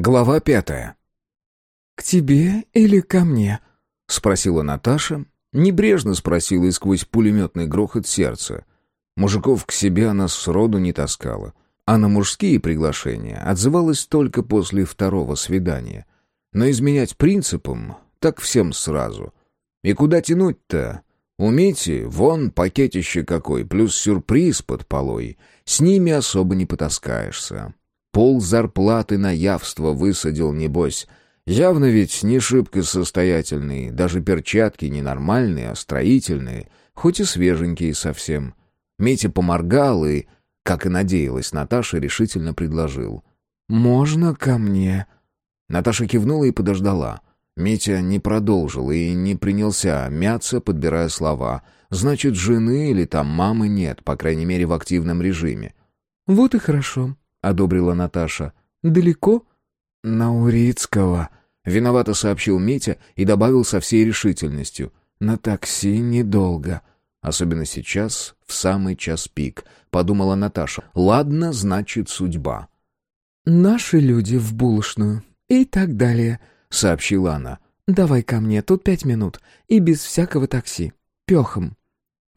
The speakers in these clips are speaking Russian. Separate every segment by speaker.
Speaker 1: Глава пятая.
Speaker 2: «К тебе или ко мне?»
Speaker 1: — спросила Наташа. Небрежно спросила и сквозь пулеметный грохот сердца. Мужиков к себе она сроду не таскала. А на мужские приглашения отзывалась только после второго свидания. Но изменять принципам так всем сразу. И куда тянуть-то? У Мити вон пакетище какой, плюс сюрприз под полой. С ними особо не потаскаешься. Пол зарплаты на явство высадил, небось. Явно ведь не шибко состоятельный, даже перчатки не нормальные, а строительные, хоть и свеженькие совсем. Митя поморгал и, как и надеялась, Наташа решительно предложил.
Speaker 2: «Можно ко мне?»
Speaker 1: Наташа кивнула и подождала. Митя не продолжил и не принялся мяться, подбирая слова. «Значит, жены или там мамы нет, по крайней мере, в активном режиме».
Speaker 2: «Вот и хорошо», — одобрила Наташа. «Далеко?»
Speaker 1: «Наурицкого», — виновато сообщил Митя и добавил со всей решительностью. «На такси недолго». Особенно сейчас, в самый час пик, подумала Наташа. «Ладно, значит, судьба».
Speaker 2: «Наши люди в булочную и так далее», — сообщила она. «Давай ко мне, тут пять минут, и без всякого такси. Пехом».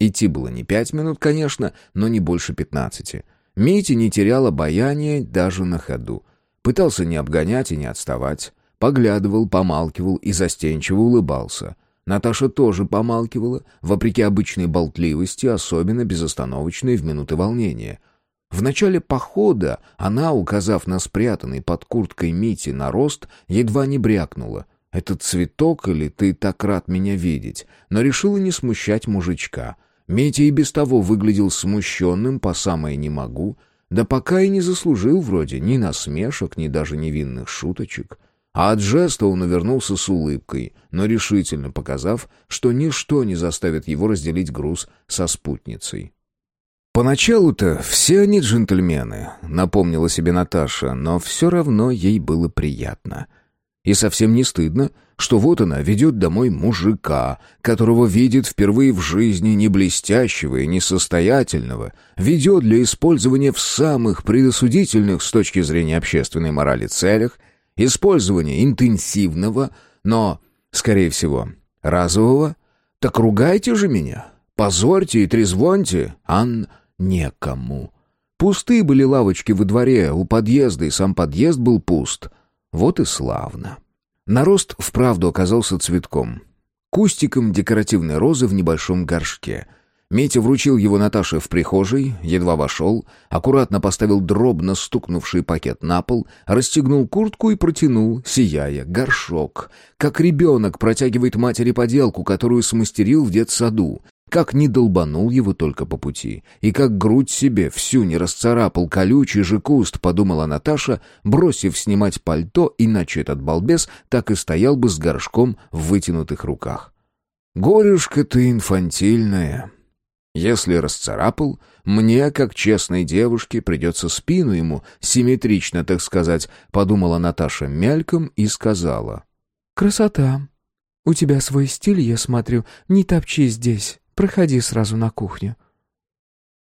Speaker 1: Идти было не пять минут, конечно, но не больше пятнадцати. Митя не терял обаяния даже на ходу. Пытался не обгонять и не отставать. Поглядывал, помалкивал и застенчиво улыбался. Наташа тоже помалкивала, вопреки обычной болтливости, особенно безостановочной в минуты волнения. В начале похода она, указав на спрятанный под курткой Мити нарост, едва не брякнула. «Этот цветок или ты так рад меня видеть?» Но решила не смущать мужичка — Митя и без того выглядел смущенным по самое «не могу», да пока и не заслужил вроде ни насмешек, ни даже невинных шуточек. А от жеста он увернулся с улыбкой, но решительно показав, что ничто не заставит его разделить груз со спутницей. «Поначалу-то все они джентльмены», — напомнила себе Наташа, но все равно ей было приятно — и совсем не стыдно, что вот она ведет домой мужика, которого видит впервые в жизни не блестящего и несостоятельного, ведет для использования в самых предосудительных с точки зрения общественной морали целях, использования интенсивного, но, скорее всего, разового. Так ругайте же меня, позорьте и трезвоньте, ан некому. Пусты были лавочки во дворе, у подъезда, и сам подъезд был пуст — вот и славно. Нарост вправду оказался цветком. Кустиком декоративной розы в небольшом горшке. Митя вручил его Наташе в прихожей, едва вошел, аккуратно поставил дробно стукнувший пакет на пол, расстегнул куртку и протянул, сияя, горшок, как ребенок протягивает матери поделку, которую смастерил в детсаду, как не долбанул его только по пути, и как грудь себе всю не расцарапал колючий же куст, подумала Наташа, бросив снимать пальто, иначе этот балбес так и стоял бы с горшком в вытянутых руках. «Горюшка ты инфантильная. Если расцарапал, мне, как честной девушке, придется спину ему симметрично, так сказать», подумала Наташа мельком и сказала.
Speaker 2: «Красота. У тебя свой стиль, я смотрю, не топчи здесь». Проходи сразу на кухню».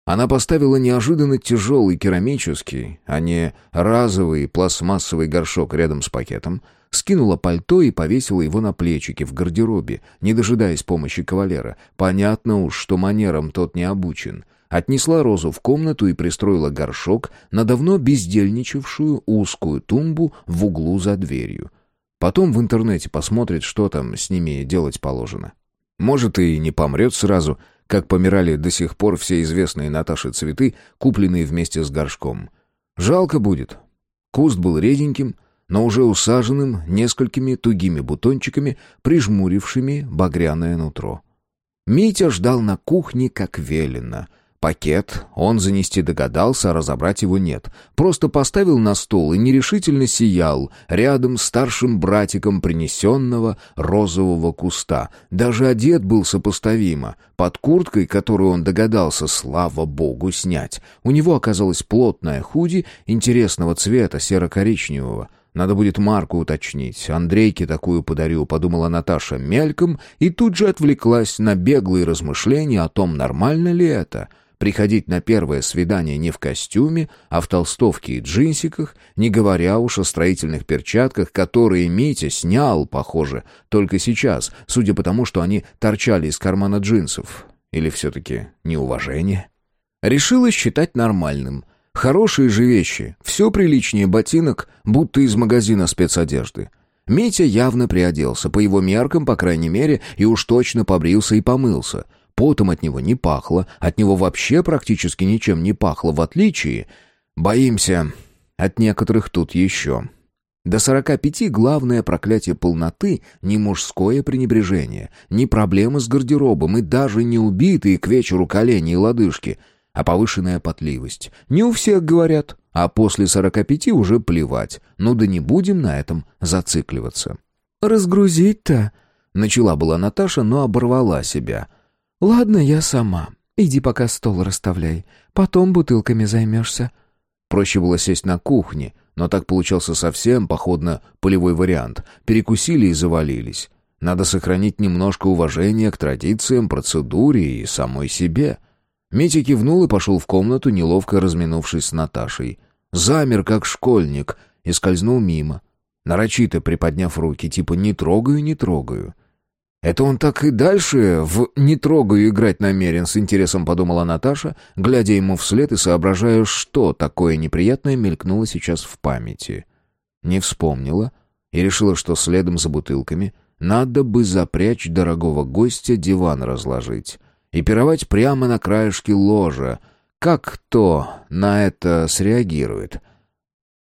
Speaker 1: Она поставила неожиданно тяжелый керамический, а не разовый пластмассовый горшок рядом с пакетом, скинула пальто и повесила его на плечики в гардеробе, не дожидаясь помощи кавалера. Понятно уж, что манерам тот не обучен. Отнесла розу в комнату и пристроила горшок на давно бездельничавшую узкую тумбу в углу за дверью. Потом в интернете посмотрит, что там с ними делать положено. Может, и не помрет сразу, как помирали до сих пор все известные Наташи цветы, купленные вместе с горшком. Жалко будет. Куст был реденьким, но уже усаженным несколькими тугими бутончиками, прижмурившими багряное нутро. Митя ждал на кухне, как велено — Пакет он занести догадался, а разобрать его нет. Просто поставил на стол и нерешительно сиял рядом с старшим братиком принесенного розового куста. Даже одет был сопоставимо. Под курткой, которую он догадался, слава богу, снять. У него оказалась плотная худи интересного цвета, серо-коричневого. Надо будет марку уточнить. Андрейке такую подарю, подумала Наташа мельком и тут же отвлеклась на беглые размышления о том, нормально ли это — приходить на первое свидание не в костюме, а в толстовке и джинсиках, не говоря уж о строительных перчатках, которые Митя снял, похоже, только сейчас, судя по тому, что они торчали из кармана джинсов. Или все-таки неуважение? Решила считать нормальным. Хорошие же вещи, все приличнее ботинок, будто из магазина спецодежды. Митя явно приоделся, по его меркам, по крайней мере, и уж точно побрился и помылся — Потом от него не пахло, от него вообще практически ничем не пахло, в отличие... Боимся, от некоторых тут еще. До сорока пяти главное проклятие полноты — не мужское пренебрежение, не проблемы с гардеробом и даже не убитые к вечеру колени и лодыжки, а повышенная потливость. Не у всех говорят, а после сорока пяти уже плевать. Ну да не будем на этом зацикливаться.
Speaker 2: «Разгрузить-то?»
Speaker 1: — начала была Наташа, но оборвала себя —
Speaker 2: «Ладно, я сама. Иди пока стол расставляй. Потом бутылками займешься».
Speaker 1: Проще было сесть на кухне, но так получался совсем походно-полевой вариант. Перекусили и завалились. Надо сохранить немножко уважения к традициям, процедуре и самой себе. Митя кивнул и пошел в комнату, неловко разминувшись с Наташей. Замер, как школьник, и скользнул мимо. Нарочито приподняв руки, типа «не трогаю, не трогаю». «Это он так и дальше в «не трогаю» играть намерен», — с интересом подумала Наташа, глядя ему вслед и соображая, что такое неприятное мелькнуло сейчас в памяти. Не вспомнила и решила, что следом за бутылками надо бы запрячь дорогого гостя, диван разложить и пировать прямо на краешке ложа. Как кто на это среагирует —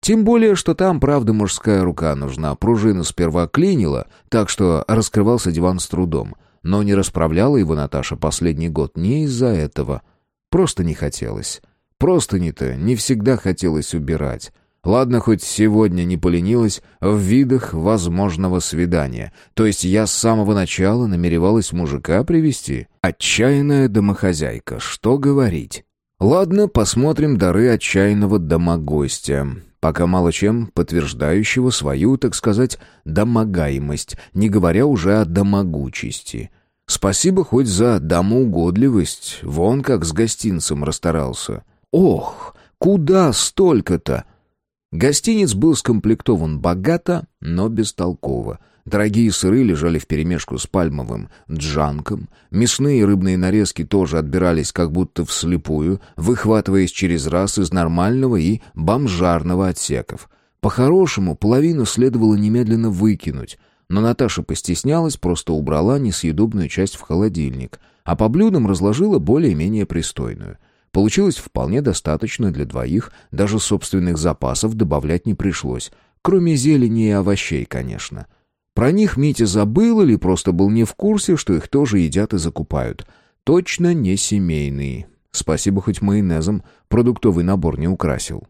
Speaker 1: тем более, что там, правда, мужская рука нужна. Пружина сперва клинила, так что раскрывался диван с трудом. Но не расправляла его Наташа последний год не из-за этого. Просто не хотелось. Просто не-то не всегда хотелось убирать. Ладно, хоть сегодня не поленилась в видах возможного свидания. То есть я с самого начала намеревалась мужика привести. Отчаянная домохозяйка, что говорить. Ладно, посмотрим дары отчаянного домогостя пока мало чем подтверждающего свою, так сказать, домогаемость, не говоря уже о домогучести. Спасибо хоть за домоугодливость, вон как с гостинцем расстарался. Ох, куда столько-то? Гостиниц был скомплектован богато, но бестолково. Дорогие сыры лежали вперемешку с пальмовым джанком. Мясные и рыбные нарезки тоже отбирались как будто вслепую, выхватываясь через раз из нормального и бомжарного отсеков. По-хорошему, половину следовало немедленно выкинуть, но Наташа постеснялась, просто убрала несъедобную часть в холодильник, а по блюдам разложила более-менее пристойную. Получилось вполне достаточно для двоих, даже собственных запасов добавлять не пришлось, кроме зелени и овощей, конечно. Про них Митя забыл или просто был не в курсе, что их тоже едят и закупают. Точно не семейные. Спасибо хоть майонезом продуктовый набор не украсил.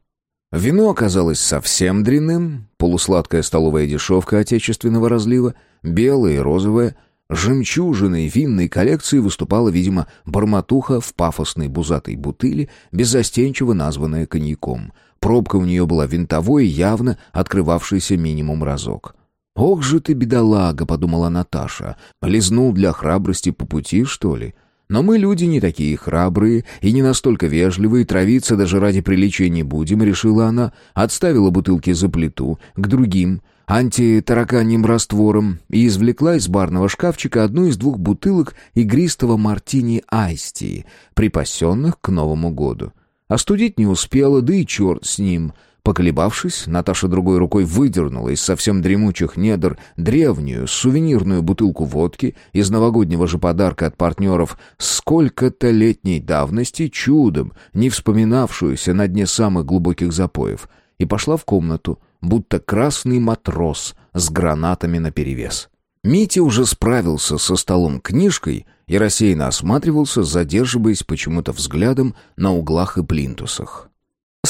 Speaker 1: Вино оказалось совсем дрянным, полусладкая столовая дешевка отечественного разлива, белое и розовое. Жемчужиной винной коллекции выступала, видимо, барматуха в пафосной бузатой бутыли, беззастенчиво названная коньяком. Пробка у нее была винтовой, явно открывавшийся минимум разок. «Ох же ты, бедолага!» — подумала Наташа. «Лизнул для храбрости по пути, что ли?» Но мы люди не такие храбрые и не настолько вежливые, травиться даже ради приличия не будем, решила она, отставила бутылки за плиту, к другим, антитараканьим растворам, и извлекла из барного шкафчика одну из двух бутылок игристого мартини Айсти, припасенных к Новому году. Остудить не успела, да и черт с ним — Поколебавшись, Наташа другой рукой выдернула из совсем дремучих недр древнюю сувенирную бутылку водки из новогоднего же подарка от партнеров сколько-то летней давности, чудом, не вспоминавшуюся на дне самых глубоких запоев, и пошла в комнату, будто красный матрос с гранатами наперевес. Митя уже справился со столом книжкой и рассеянно осматривался, задерживаясь почему-то взглядом на углах и плинтусах.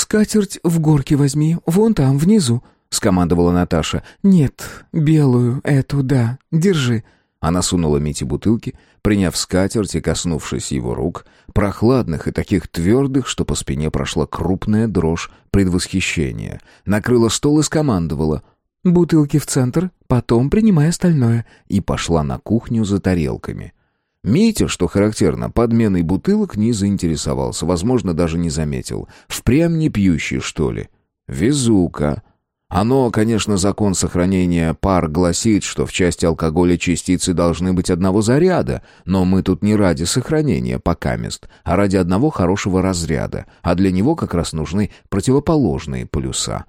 Speaker 2: «Скатерть в горке возьми, вон там, внизу», — скомандовала Наташа. «Нет, белую, эту, да, держи».
Speaker 1: Она сунула Мите бутылки, приняв скатерть и коснувшись его рук, прохладных и таких твердых, что по спине прошла крупная дрожь предвосхищения. Накрыла стол и скомандовала.
Speaker 2: «Бутылки в центр, потом принимай остальное», и
Speaker 1: пошла на кухню за тарелками. Митя, что характерно, подменой бутылок не заинтересовался, возможно, даже не заметил. Впрямь не пьющий, что ли? Везука. Оно, конечно, закон сохранения пар гласит, что в части алкоголя частицы должны быть одного заряда, но мы тут не ради сохранения покамест, а ради одного хорошего разряда, а для него как раз нужны противоположные полюса.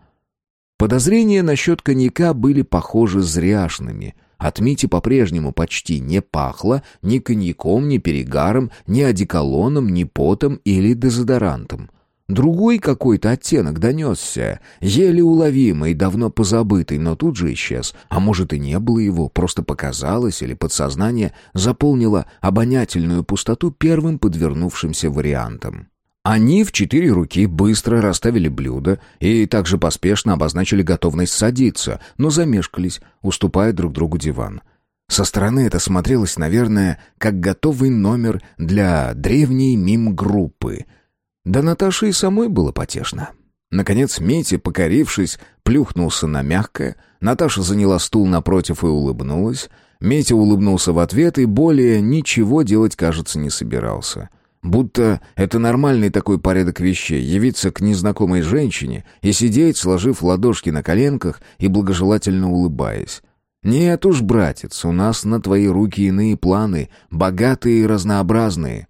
Speaker 1: Подозрения насчет коньяка были похожи зряшными. От Мити по-прежнему почти не пахло ни коньяком, ни перегаром, ни одеколоном, ни потом или дезодорантом. Другой какой-то оттенок донесся, еле уловимый, давно позабытый, но тут же исчез. А может и не было его, просто показалось или подсознание заполнило обонятельную пустоту первым подвернувшимся вариантом. Они в четыре руки быстро расставили блюда и также поспешно обозначили готовность садиться, но замешкались, уступая друг другу диван. Со стороны это смотрелось, наверное, как готовый номер для древней мим-группы — да Наташе и самой было потешно. Наконец Митя, покорившись, плюхнулся на мягкое. Наташа заняла стул напротив и улыбнулась. Митя улыбнулся в ответ и более ничего делать, кажется, не собирался. Будто это нормальный такой порядок вещей — явиться к незнакомой женщине и сидеть, сложив ладошки на коленках и благожелательно улыбаясь. «Нет уж, братец, у нас на твои руки иные планы, богатые и разнообразные».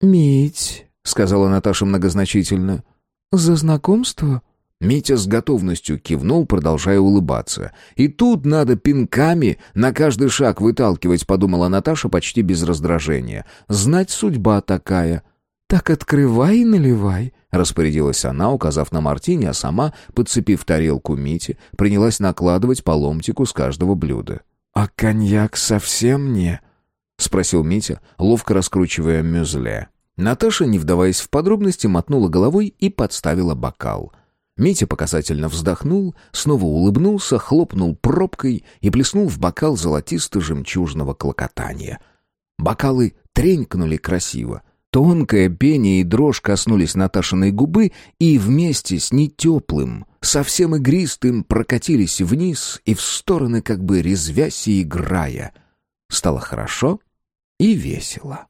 Speaker 2: «Мить, —
Speaker 1: сказала Наташа многозначительно.
Speaker 2: «За знакомство?»
Speaker 1: Митя с готовностью кивнул, продолжая улыбаться. «И тут надо пинками на каждый шаг выталкивать», — подумала Наташа почти без раздражения. «Знать судьба такая».
Speaker 2: «Так открывай и наливай», —
Speaker 1: распорядилась она, указав на мартини, а сама, подцепив тарелку Мити, принялась накладывать по ломтику с каждого блюда.
Speaker 2: «А коньяк совсем не?»
Speaker 1: — спросил Митя, ловко раскручивая мюзле. Наташа, не вдаваясь в подробности, мотнула головой и подставила бокал. Митя показательно вздохнул, снова улыбнулся, хлопнул пробкой и плеснул в бокал золотисто-жемчужного клокотания. Бокалы тренькнули красиво. Тонкое пение и дрожь коснулись Наташиной губы и вместе с нетеплым, совсем игристым прокатились вниз и в стороны, как бы резвясь и играя. Стало хорошо и весело.